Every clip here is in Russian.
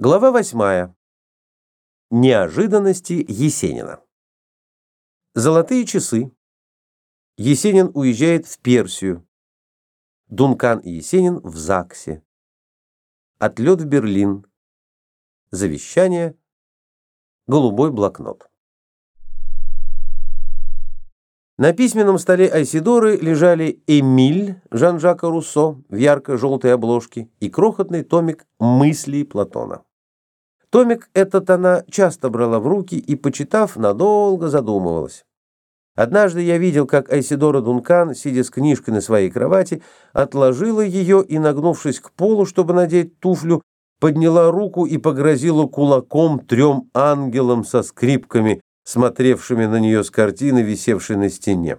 Глава восьмая. Неожиданности Есенина. Золотые часы. Есенин уезжает в Персию. Дункан и Есенин в ЗАГСе. Отлет в Берлин. Завещание. Голубой блокнот. На письменном столе Айсидоры лежали «Эмиль» Жан-Жака Руссо в ярко-желтой обложке и крохотный томик «Мысли Платона». Томик этот она часто брала в руки и, почитав, надолго задумывалась. Однажды я видел, как Айсидора Дункан, сидя с книжкой на своей кровати, отложила ее и, нагнувшись к полу, чтобы надеть туфлю, подняла руку и погрозила кулаком трем ангелам со скрипками, смотревшими на нее с картины, висевшей на стене.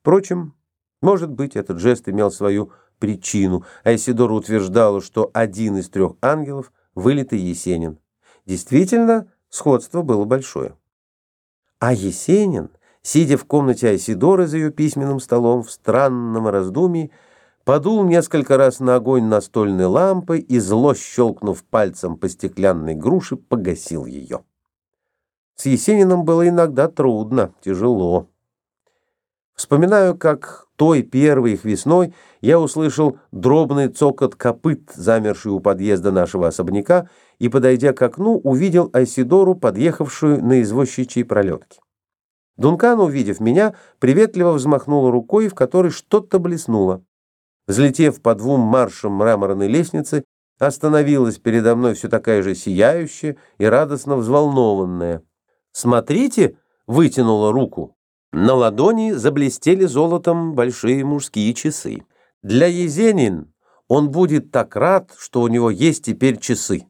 Впрочем, может быть, этот жест имел свою причину. Айсидора утверждала, что один из трех ангелов — вылитый Есенин. Действительно, сходство было большое. А Есенин, сидя в комнате Айсидоры за ее письменным столом в странном раздумье, подул несколько раз на огонь настольной лампы и, зло щелкнув пальцем по стеклянной груше, погасил ее. С Есениным было иногда трудно, тяжело. Вспоминаю, как той первой их весной я услышал дробный цокот копыт, замерший у подъезда нашего особняка, и, подойдя к окну, увидел Айсидору, подъехавшую на извозчичьей пролетке. Дункан, увидев меня, приветливо взмахнула рукой, в которой что-то блеснуло. Взлетев по двум маршам мраморной лестницы, остановилась передо мной все такая же сияющая и радостно взволнованная. «Смотрите!» — вытянула руку. На ладони заблестели золотом большие мужские часы. Для Езенин он будет так рад, что у него есть теперь часы.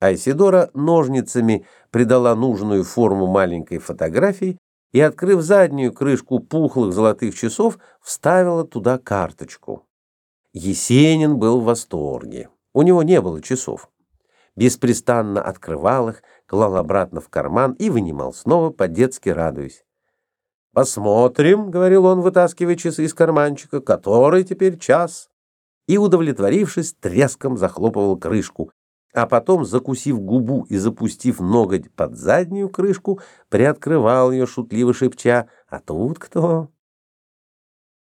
Айсидора ножницами придала нужную форму маленькой фотографии и, открыв заднюю крышку пухлых золотых часов, вставила туда карточку. Есенин был в восторге. У него не было часов беспрестанно открывал их, клал обратно в карман и вынимал снова, по-детски радуясь. «Посмотрим», — говорил он, вытаскивая часы из карманчика, — «который теперь час?» И, удовлетворившись, треском захлопывал крышку, а потом, закусив губу и запустив ноготь под заднюю крышку, приоткрывал ее, шутливо шепча, «А тут кто?»